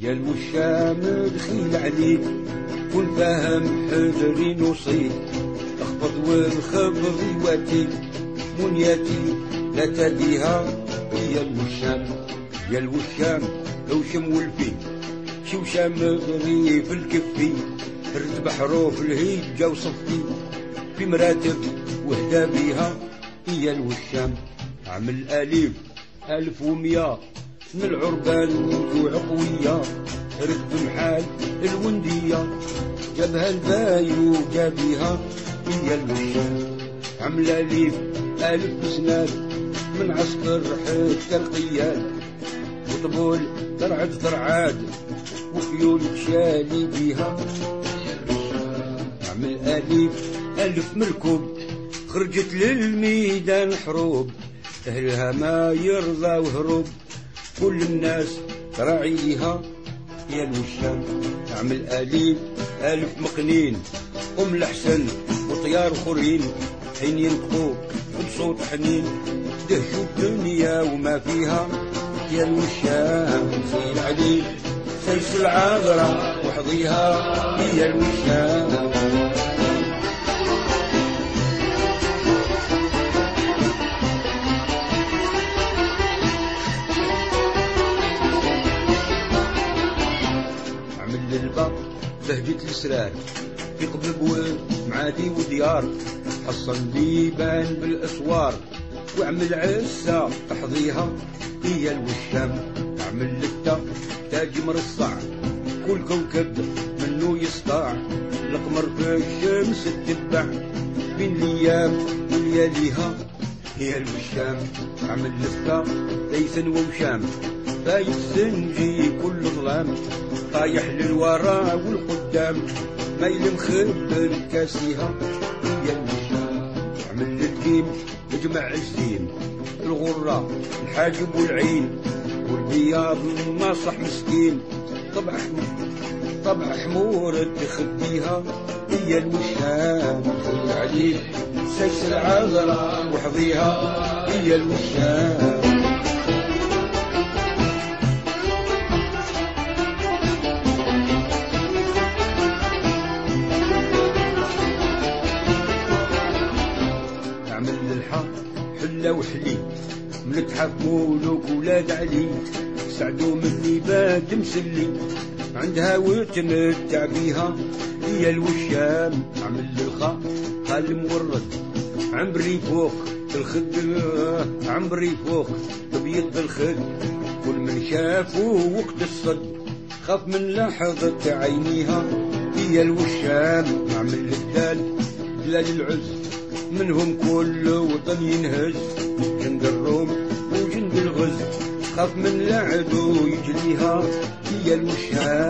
يا الوشام دخيل عليك فاهم حجري نصيب. اخفض والخبض يواتي منياتي لا تديها يا الوشام يا الوشام لو شم والفي شوشام غريب الكفي رتب حروف الهيجة وصفتي في مراتب وهدى بيها. هي الوشام عمل أليف ألف ومية. من العربان وعقوية ركب محال الوندية. جابها البايو جابيها هي الوشام عمل أليف ألف سناد من عسكر حتى القياد وطبول ترعد ترعاد وخيول شالي بيها. عمل أليف ألف مركوب خرجت للميدان حروب. أهلها ما يرضى وهروب. كل الناس تراعي ليها يا الوشام عمل أليف ألف مقنين. أم الحسن وطيار أخرين حين ينطقوا بصوت حنين. دهشوا الدنيا وما فيها. يا الوشام سيل علي. سيس العذرة وحظيها. هي الوشام. بهجة السرار في قبل بوين معادي وديار. حصن ديبان بالاسوار وعمل عسى تحظيها. هي الوشام عمل لتا تاج مرصع. كل كوكب منو يسطع القمر في الشمس تتبع. بين الأيام ولياليها هي الوشام عمل لتا ليثن ووشام بايت سنجي كل ظلام. طايح للوراء والقدام ما يلمخب كاسيها. هي الوشام عمل الدين اجمع الزين. الغرة الحاجب والعين والبياض الناصح مسكين. طبع طبع حمور تخبيها. هي الوشام عليك سيس العذرة وحظيها. هي الوشام للحق حلة وحلي من تحف مولوك ولاد علي. سعدوا مني باد مسلي. عندها وتمتع بيها. هي الوشام عمل للخا. قال مورد عمري فوق الخد. عمري فوق تبيض بالخد. كل من شافه وقت الصد. خاف من لحظة عينيها. هي الوشام عمل للدال. دلال العز منهم كل وطن ينهز. جند الروم وجند الغز. خاف من لعبه يجليها هي الوشام